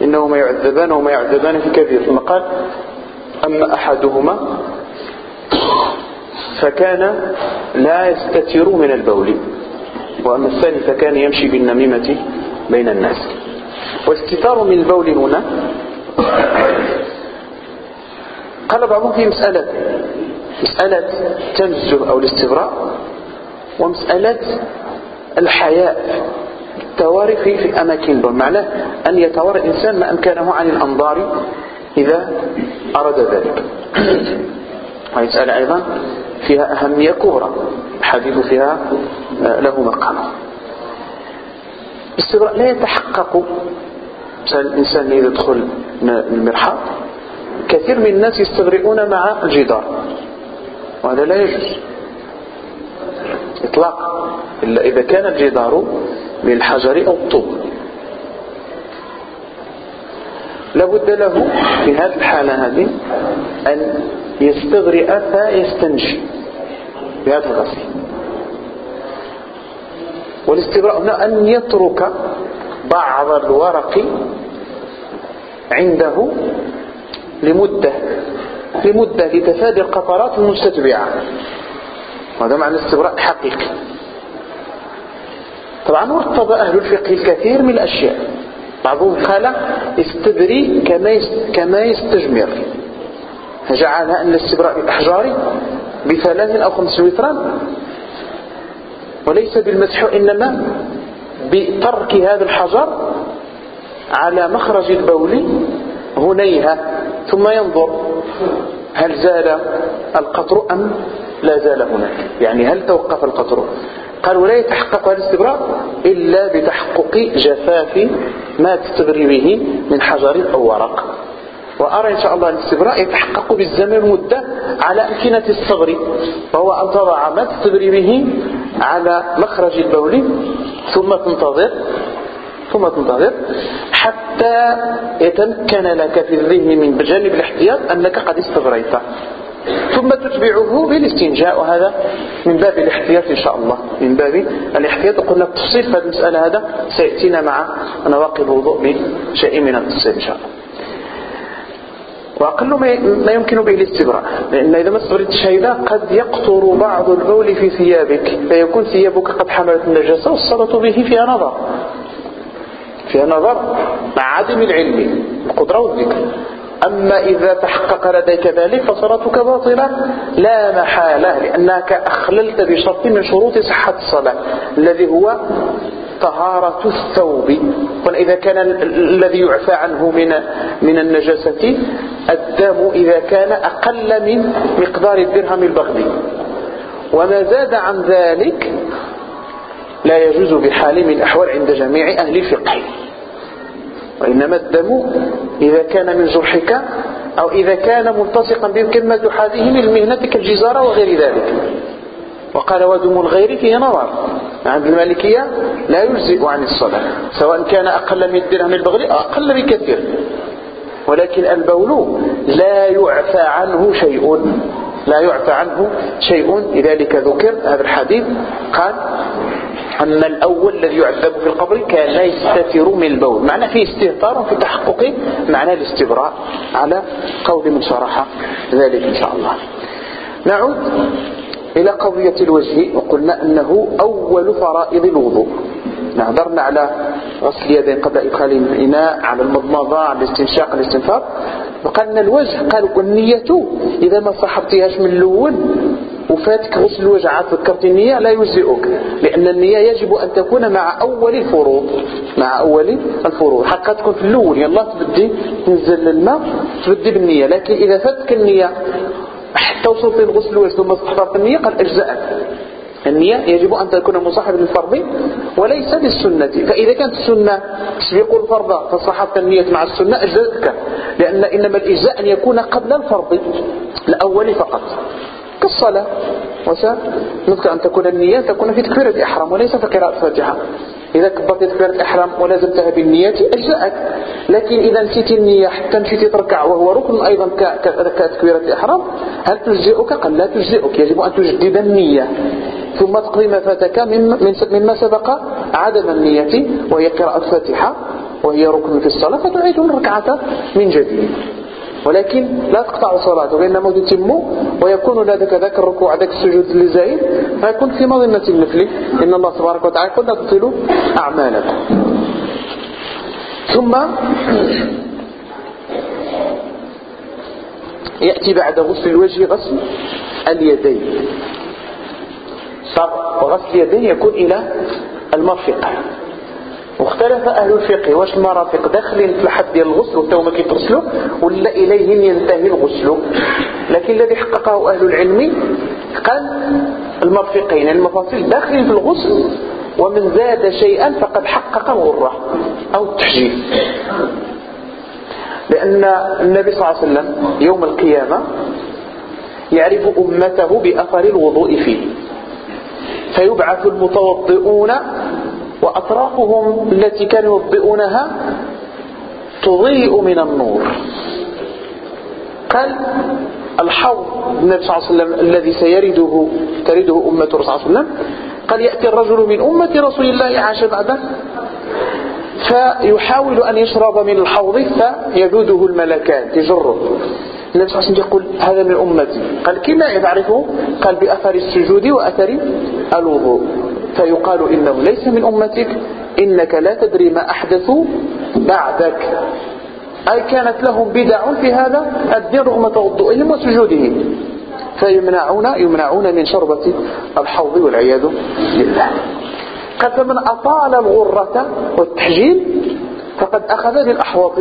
إنهما يعذبان وما يعذبان في كثير. ثم قال أما أحدهما فكان لا يستتر من البول وأما الثاني فكان يمشي بالنميمة بين الناس. واستتار من البول هنا. قال بعضهم في مسألة مسألة تنزه أو الاستبراء ومسألة الحياء التواري في, في أماكن. البول معناه أن يتوارى الإنسان ما أمكنه عن الأنظار إذا أراد ذلك. (clears throat) مسألة أيضا فيها أهمية كبرى الحديث فيها آه، له مقام. الاستبراء لا يتحقق مثلا الإنسان يدخل المرحاض كثير من الناس يستبرئون مع الجدار. وهذا لا يجوز. إطلاقا إلا إذا كان الجدار من الحجر أو الطوب. لابد له في هذه الحالة هذه أن يستغرئ فيستنجي بهذا الغسل والاستبراء هنا أن يترك بعض الورق عنده لمدة لمدة لتفادي القطرات المستتبعة. وهذا معنى الاستبراء حقيقي. طبعا وارتضى أهل الفقه الكثير من الأشياء. بعضهم قال استبري كما يستجمر. فجعل أن الاستبراء بالأحجار بثلاث أو خمس وتران وليس بالمسح إنما بترك هذا الحجر على مخرج البول هنيها. ثم ينظر هل زال القطر أم لا زال هناك؟ يعني هل توقف القطر؟ قال ولا يتحقق هذا الاستبراء إلا بتحقق جفاف ما تستبري به من حجر أو ورق. وأرى إن شاء الله الاستبراء يتحقق بالزمن المدة على أمكنة الصبر وهو أن تضع ما تستبري به على مخرج البول ثم تنتظر ثم تنتظر حتى يتمكن لك في الذهن من جانب الاحتياط أنك قد استبريت ثم تتبعه بالاستنجاء وهذا من باب الاحتياط إن شاء الله. من باب الاحتياط. قلنا التفصيل في المسألة هذا سيأتينا مع نواقض الوضوء بشيء من التفصيل إن شاء الله. وأقل ما يمكن به الاستبراء لأن إذا ما استبريت هذا قد يقطر بعض البول في ثيابك فيكون ثيابك قد حملت النجاسة والصلاة به فيها نظر. فيها نظر مع عدم العلم القدرة والذكر. أما إذا تحقق لديك ذلك فصلاتك باطلة. لا محالة لأنك أخللت بشرط من شروط صحة الصلاة الذي هو طهارة الثوب. وإذا كان الذي يعفى عنه من من النجاسة الدم إذا كان أقل من مقدار الدرهم البغدي وما زاد عن ذلك لا يجوز بحال من الأحوال عند جميع أهل الفقه. وإنما الدم إذا كان من جرحك أو إذا كان ملتصقا بكلمة هذه من المهنة كالجزارة وغير ذلك. وقال ودم الغير فيه نظر عند المالكية لا يجزئ عن الصلاة. سواء كان أقل من الدرهم البغلي أو أقل بكثير ولكن البول لا يعفى عنه شيء. لا يعفى عنه شيء. لذلك ذكر هذا الحديث قال أما الأول الذي يعذب في القبر كان لا يستتر من البول. معنى فيه استهتار في تحقق معنى الاستبراء على قول من شرح ذلك إن شاء الله. نعود إلى قضية الوجه. وقلنا أنه أول فرائض الوضوء. نهضرنا على غسل اليدين قبل إدخال الإناء على المضمضة على الاستنشاق الاستنفاق وقالنا الوجه قالوا النية إذا ما صحبتهاش من الأول وفاتك غسل الوجه عاد ذكرت النية لا يجزئك لأن النية يجب أن تكون مع أول الفروض مع أول الفروض. حقا تكون في الأول يلا تبدي تنزل الماء تبدي بالنية. لكن إذا فاتك النية حتى وصلت لغسل الوجه ثم استحضرت النية قد أجزأك. النية يجب أن تكون مصاحبة للفرض وليس للسنة. فإذا كانت السنة تسبق الفرض فصحبت النية مع السنة أجزأتك. لأن إنما الإجزاء أن يكون قبل الفرض الأول فقط. كالصلاة وسنذكر أن تكون النية تكون في تكبيرة الإحرام وليس في قراءة الفاتحة إذا كبرت تكبيرة الإحرام ولازمتها بالنية أجزأك. لكن إذا نسيت النية حتى مشيت تركع وهو ركن أيضا كتكبيرة الإحرام هل تجزئك؟ قال لا تجزئك. يجب أن تجدد النية. ثم تقضي ما فاتك مما سبق عدم النية وهي قراءة الفاتحة وهي ركن في الصلاة فتعيد الركعة من جديد. ولكن لا تقطع صلاته وإنما تتم ويكون لك ذاك الركوع ذاك السجود اللي زايد فيكون في مظنة النفل إن الله تبارك وتعالى قد تبطل أعمالكم ثم يأتي بعد غسل الوجه غسل اليدين. وغسل اليدين يكون إلى المرفق. واختلف أهل الفقه واش المرافق داخلين في الحد ديال الغسل وتو ما كيتغسلوا ولا إليهم ينتهي الغسل؟ لكن الذي حققه أهل العلم قال المرفقين المفاصل داخلين في الغسل ومن زاد شيئا فقد حقق الغرة أو التحجيل لأن النبي صلى الله عليه وسلم يوم القيامة يعرف أمته بأثر الوضوء فيه. فيبعث المتوضئون وأطرافهم التي كانوا يوضئونها تضيء من النور. قال الحوض النبي صلى الله عليه وسلم الذي سيرده ترده أمة صلى الله عليه وسلم قال يأتي الرجل من أمة رسول الله عاش بعده فيحاول أن يشرب من الحوض فيذوده الملكان تجره. النبي صلى الله عليه وسلم يقول هذا من أمتي. قال كما يعرفه؟ قال بأثر السجود وأثر الوضوء. فيقال إنه ليس من أمتك إنك لا تدري ما أحدثوا بعدك. أي كانت لهم بدع في هذا؟ الدين رغم توضؤهم وسجودهم. فيمنعون يمنعون من شربة الحوض والعياذ بالله. قد فمن أطال الغرة والتحجيل فقد أخذ بالأحواض.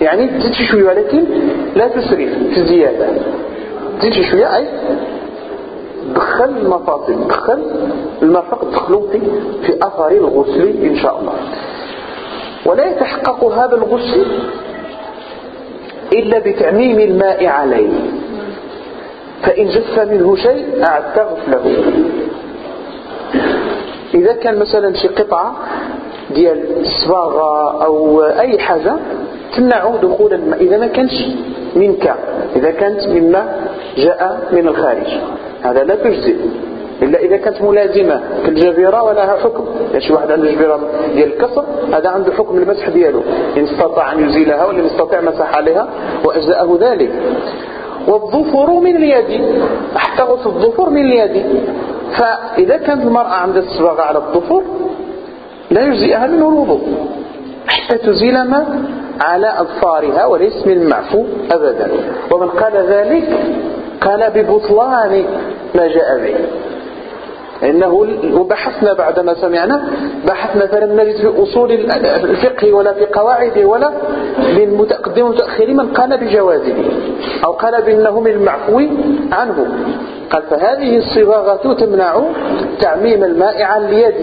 يعني تزيد شوية ولكن لا تسرف في الزيادة. تزيد شوية أي دخل المفاصل دخل المرفق دخلوا في في أثر الغسل إن شاء الله. ولا يتحقق هذا الغسل إلا بتعميم الماء عليه. فإن جف منه شيء أعدت غسله. إذا كان مثلا شي قطعة ديال الصباغة أو أي حاجة تمنع دخول الماء. إذا ما كانش منك إذا كانت مما جاء من الخارج. هذا لا تجزئ إلا إذا كانت ملازمة كالجبيرة ولها حكم. يعني شي واحد عنده جبيرة ديال الكسر هذا عنده حكم المسح دياله إن استطاع أن يزيلها ولا يستطيع مسح عليها وأجزأه ذلك. والظفر من اليد. حتى غسل الظفر من اليد. فإذا كانت المرأة عندها الصبغة على الظفر لا يجزئها منه الوضوء. حتى تزيل ما على أظفارها وليس من المعفو أبدا. ومن قال ذلك قال ببطلان ما جاء به. إنه وبحثنا بعدما سمعنا بحثنا فلم نجد في أصول الفقه ولا في قواعده ولا من متقدم ومتأخر من قال بجوازه أو قال بأنه من المعفو عنه. قال فهذه الصباغة تمنع تعميم الماء عن اليد.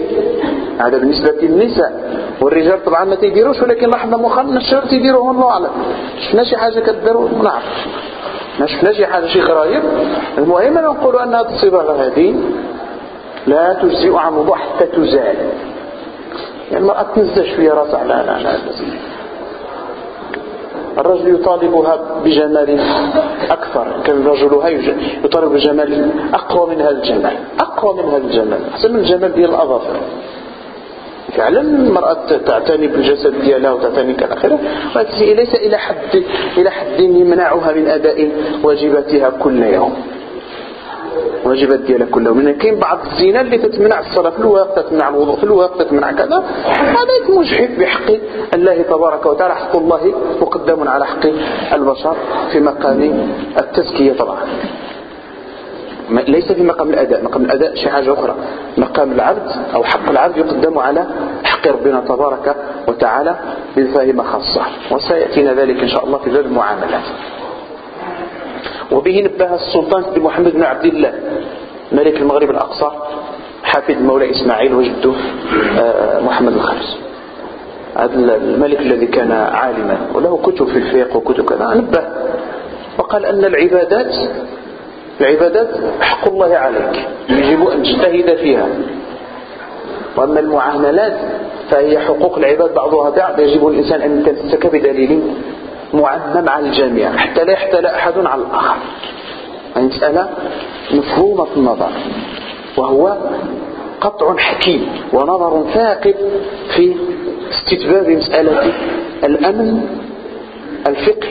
هذا بالنسبة للنساء. والرجال طبعا ما تيديروش ولكن لاحظنا مؤخرا الشباب تيديروه الله أعلم شفنا شي حاجة كداروا نعرف ما شفنا شي حاجة شي غرايب المهم نقول أن هذه الصباغة هذه لا تجزئ عن وضوء حتى تزال. يعني المرأة تنزل شوية راسها لا لا لا الرجل يطالبها بجمال أكثر كان رجلها يطالب بجمال أقوى من هذا الجمال. أقوى من هذا الجمال أحسن من الجمال ديال الأظافر. فعلا المرأة تعتني بالجسد ديالها وتعتني كذا آخره ليس إلى حد إلى حد يمنعها من أداء واجباتها كل يوم. واجبات ديالها كلها ومن كاين بعض الزينة اللي تتمنع الصلاة في الوقت تتمنع الوضوء في الوقت تتمنع كذا. هذا مجحف بحق الله تبارك وتعالى حق الله مقدم على حق البشر في مقام التزكية طبعا. ليس في مقام الأداء. مقام الأداء شيء حاجة أخرى. مقام العبد أو حق العبد يقدم على حق ربنا تبارك وتعالى بفهم خاصة. وسيأتينا ذلك إن شاء الله في باب المعاملات. وبه نبه السلطان بن محمد بن عبد الله ملك المغرب الأقصى حافظ المولى إسماعيل وجده آه، محمد الخامس هذا الملك الذي كان عالما وله كتب في الفقه وكتب كذا. نبه. وقال أن العبادات العبادات حق الله عليك يجب أن تجتهد فيها. وأما المعاملات فهي حقوق العباد بعضها بعض يجب الإنسان أن يتمسك بدليل معمم على الجميع حتى لا يحتال أحد على الآخر. المسألة مفهومة النظر وهو قطع حكيم ونظر ثاقب في استتباب مسألة الأمن الفقه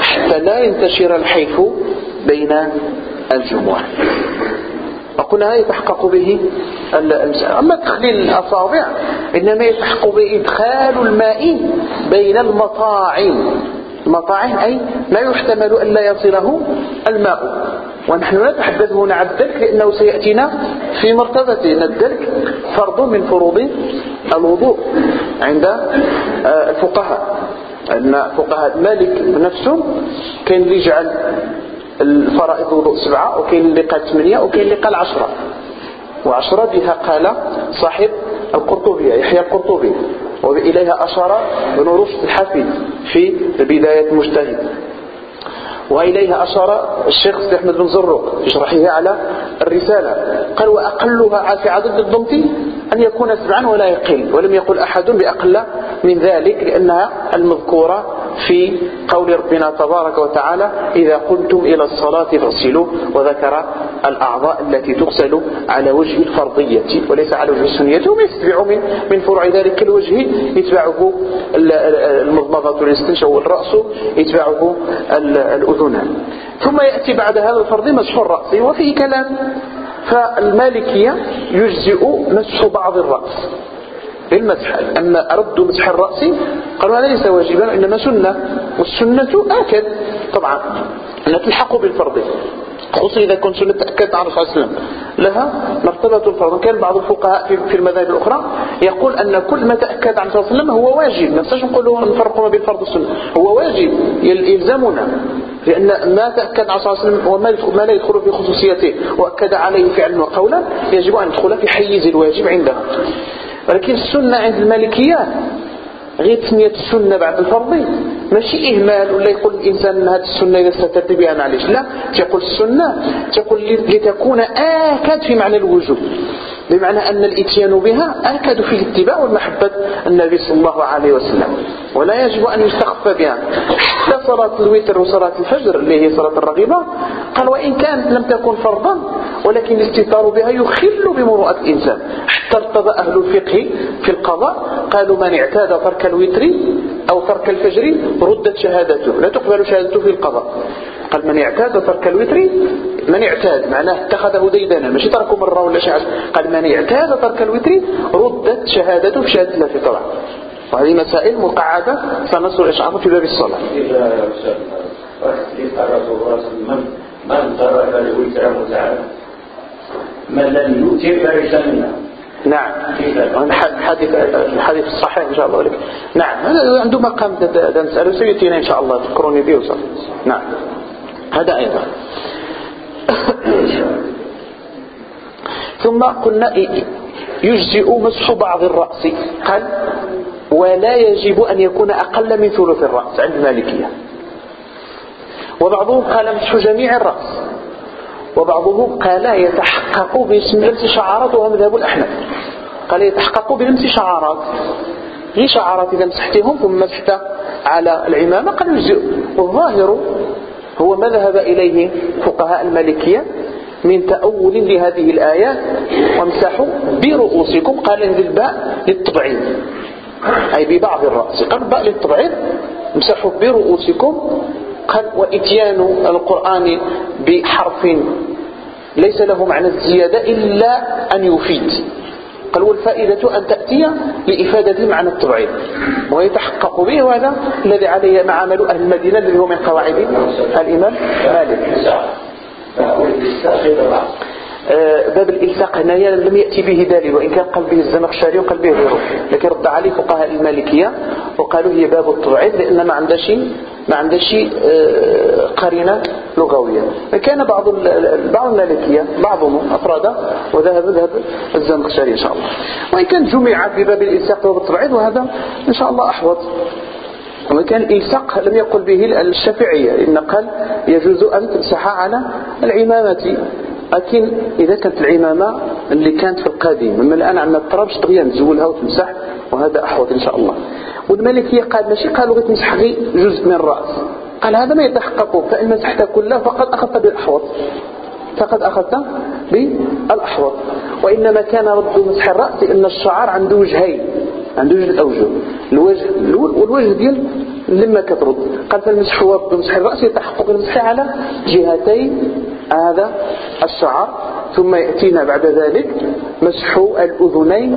حتى لا ينتشر الحيف بين الجموع وقلنا يتحقق به أما تخليل الأصابع إنما يتحقق به إدخال الماء بين المطاعم. المطاعم أي ما يحتمل أن لا يصله الماء. ونحن نتحدث هنا عن الدلك لأنه سيأتينا في مرتبة أن الدلك فرض من فروض الوضوء عند آه، الفقهاء. أن فقهاء مالك نفسه كان يجعل الفرائض الوضوء سبعة وكاين اللي قال ثمانية وكاين اللي قال عشرة. وعشرة بها قال صاحب القرطبية يحيى القرطبي. وإليها أشار ابن رشد الحفيد في بداية المجتهد وإليها أشار الشيخ أحمد بن زروق في شرحه على الرسالة. قال وأقلها في عدد الضمط أن يكون سبعا ولا يقل ولم يقل أحد بأقل من ذلك لأنها المذكورة في قول ربنا تبارك وتعالى إذا قلتم إلى الصلاة فاغسلوا وذكر الأعضاء التي تغسل على وجه الفرضية وليس على وجه السنية وما يتبع من من فروع ذلك الوجه. يتبعه المضمضة والاستنشاء والرأس يتبعه الأذنان ثم يأتي بعد هذا الفرض مسح الرأس. وفيه كلام فالمالكية يجزئ مسح بعض الرأس للمسح أما رد مسح الرأس. قالوا هذا ليس واجبا إنما سنة والسنة آكد طبعا أنها تلحق بالفرض. خصوصا إذا كنت سنة تأكد عن الرسول لها مرتبة الفرض كان بعض الفقهاء في المذاهب الأخرى يقول أن كل ما تأكد عن الرسول هو واجب. ما نقول نفرق ما بين الفرض والسنة. هو واجب. يلزمنا. لأن ما تأكد عن صلى الله عليه وسلم وما لا يدخل في خصوصيته. وأكد عليه فعلا وقولا. يجب أن يدخل في حيز الواجب عنده ولكن السنة عند المالكيات. غير تسمية السنة بعد الفرض. ماشي إهمال ولا يقول الإنسان هذه السنة إذا استتت بها معلش لا تقول السنة تقول لتكون آكد في معنى الوجوب. بمعنى أن الإتيان بها آكد في الاتباع والمحبة النبي صلى الله عليه وسلم. ولا يجب أن يستخف بها. حتى صلاة الوتر وصلاة الفجر اللي هي صلاة الرغيبة؟ قال وإن كانت لم تكن فرضا ولكن الاستتار بها يخل بمروءة الإنسان. حتى ارتضى أهل الفقه في القضاء قالوا من اعتاد ترك الوتر أو ترك الفجر ردت شهادته. لا تقبل شهادته في القضاء. قال من اعتاد ترك الوتر من اعتاد معناه اتخذه ديدانا ماشي تركه مرة ولا شيء قال من اعتاد ترك الوتر ردت شهادته في شهادة طبعا وهذه مسائل مقعدة سنصل إشعار في باب الصلاة. من ترك الوتر متعالى من لم يوتر منا نعم. الحديث الحديث الصحيح إن شاء الله لك نعم. هذا عنده مقام نسأله سيأتينا إن شاء الله تذكروني به وصل. نعم. هذا أيضا. ثم قلنا يجزئ مسح بعض الرأس. قال ولا يجب أن يكون أقل من ثلث الرأس عند المالكية وبعضهم قال مسح جميع الرأس. وبعضهم قال يتحقق بلمس شعارات وهو مذهب الأحناف. قال يتحقق بلمس شعارات. هي شعارات إذا مسحتهم ثم مسحت على العمامة قال يجزئ. والظاهر هو ما ذهب إليه فقهاء المالكية من تأول لهذه الآيات وامسحوا برؤوسكم. قال انزل باء للتبعيد أي ببعض الرأس. قال باء للتبعيد امسحوا برؤوسكم. قال وإتيان القرآن بحرف. ليس له معنى الزيادة إلا أن يفيد. قال والفائدة أن تأتي لإفادة معنى التبعيد ويتحقق به وهذا الذي عليه معامل أهل المدينة الذي هو من قواعد الإمام مالك. آه، باب الإلصاق هنايا لم يأتي به دليل وإن كان قال به الزمخشري وقال به غيره. لكن رد عليه فقهاء المالكية وقالوا هي باب التبعيض لأن ما عندها شيء ما عندها شيء آه، قرينة لغوية. كان بعض بعض المالكية بعضهم أفراد وذهب ذهب الزمخشري إن شاء الله. وإن كان جمع في باب الإلصاق وباب التبعيض وهذا إن شاء الله أحوط. وكان الإلصاق لم يقل به الشافعية إن قال يجوز أن تمسح على العمامة. لكن إذا كانت العمامة اللي كانت في القديم أما الآن عندنا التراب دغيا تزولها وتمسح وهذا أحوط إن شاء الله. والمالكية قال ماشي قالوا غير تمسح غير جزء من الرأس. قال هذا ما يتحقق فإن مسحت كله فقد أخذت بالأحوط. فقد أخذت بالأحوط. وإنما كان رد مسح الرأس لأن الشعر عنده وجهين عنده وجه الأوجه. الوجه الأول والوجه ديال لما كترد. قال فالمسح هو بمسح الرأس يتحقق المسح على جهتي هذا الشعر ثم يأتينا بعد ذلك مسح الأذنين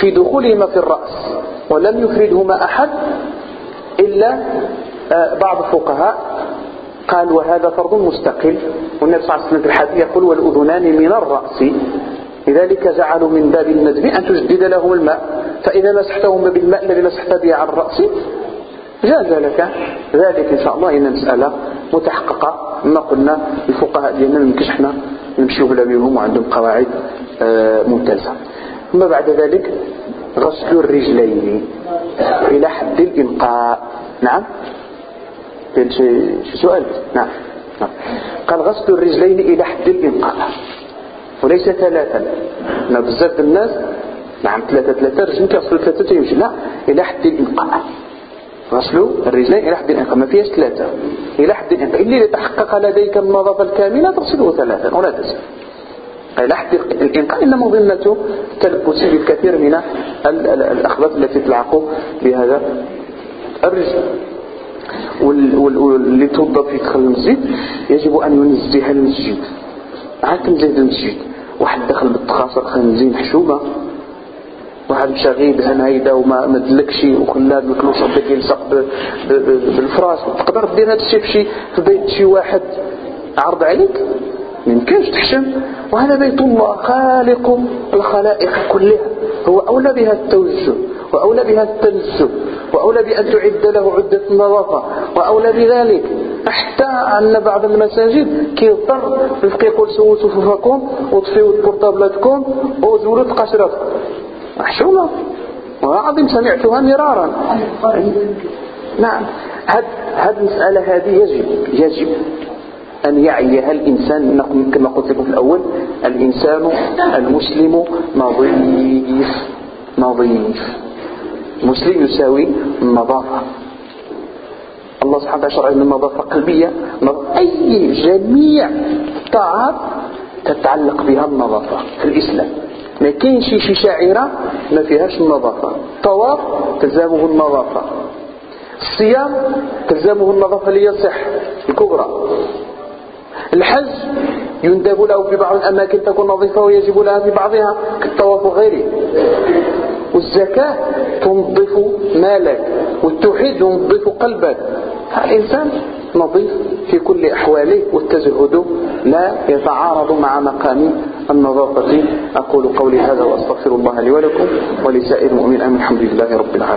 في دخولهما في الرأس ولم يفردهما أحد إلا آه، بعض الفقهاء قال وهذا فرض مستقل والنبي صلى الله عليه وسلم يقول والأذنان من الرأس لذلك جعلوا من باب الندب أن تجدد لهم الماء فإذا مسحتهم بالماء الذي مسحت به على الرأس جاز لك ذلك إن شاء الله إن مسألة متحققة. ما قلنا الفقهاء ديالنا ما يمكنش إحنا نمشيو بلا بهم وعندهم قواعد آه، ممتازة. ثم بعد ذلك غسل الرجلين إلى حد الإنقاء. نعم؟ كان شي سؤال؟ نعم. نعم. قال غسل الرجلين إلى حد الإنقاء. وليس ثلاثا بزاف الناس. نعم ثلاثة ثلاثة. رجل كيغسلوا ثلاثة تيمشي لا إلى حد الإنقاء. غسل الرجلين إلى حد الإنقاء ما فيهاش ثلاثة. إلى حد الإنقاء اللي تحقق لديك النظافة الكاملة تغسله ثلاثا ولا تزال إلى حد الإنقاء إنما ظنة التلبس بالكثير من ال- ال- الأخبث التي تلعق بهذا الرجل. وال- وال- واللي توضب في دخل المسجد يجب أن ينزه المسجد. عاد تنزه المسجد. واحد دخل بالتخاصر خنزين حشومة. واحد مشى غير دهن هيدا وما ما دلكش وخلى الكلوص بدك يلصق بالفراس. تقدر دير هذا الشيء في بيت شي واحد. عرض عليك؟ ما يمكنش تحشم. وهذا بيت الله خالق الخلائق كلها. هو أولى بها التوجه وأولى بها التنزه وأولى بأن تعد له عدة النظافة وأولى بذلك. حتى أن بعض المساجد كيضطر رفقي يقول سووا صفوفكم وطفيوا بورتابلاتكم وزولوا تقاشراتكم محشومة وعظيم سمعتها مرارا. نعم. هاد هاد المسألة هذه يجب يجب أن يعيها الإنسان. كما قلت لكم في الأول الإنسان المسلم نظيف. نظيف. مسلم يساوي النظافة الله سبحانه وتعالى شرع لنا النظافة قلبية أي جميع الطاعات تتعلق بها النظافة في الإسلام. ما كاينش شي شاعرة ما فيهاش النظافة. طواف تلزمه النظافة. الصيام تلزمه النظافة ليصح. الكبرى. الحج يندب له في بعض الأماكن تكون نظيفة ويجب لها في بعضها كالطواف وغيره والزكاة تنظف مالك. والتوحيد ينظف قلبك. الإنسان نظيف في كل أحواله والتزهد لا يتعارض مع مقام النظافة. أقول قولي هذا وأستغفر الله لي ولكم ولسائر المؤمنين. الحمد لله رب العالمين.